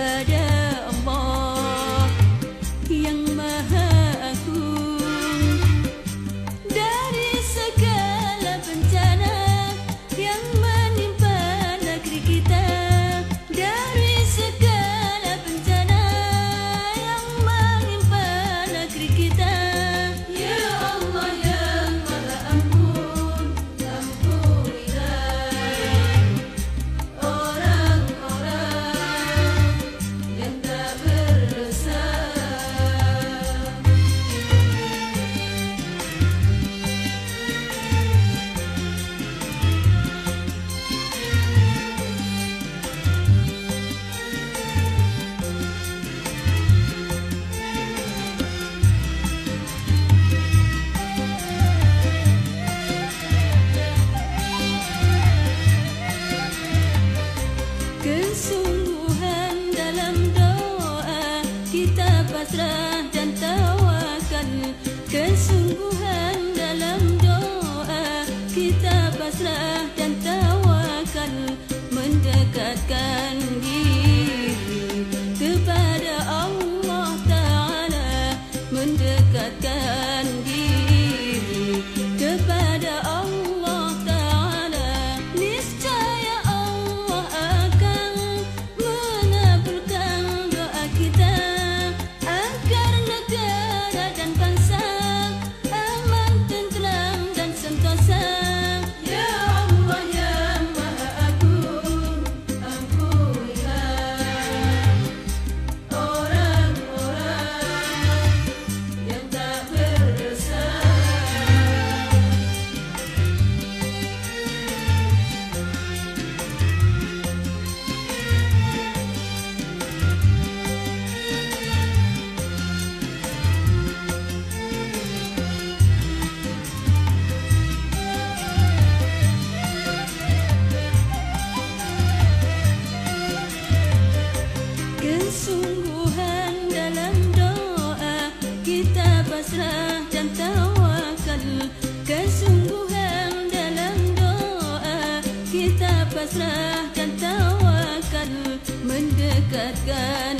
一个人。atrás. Pasrah dan tawakal Mendekatkan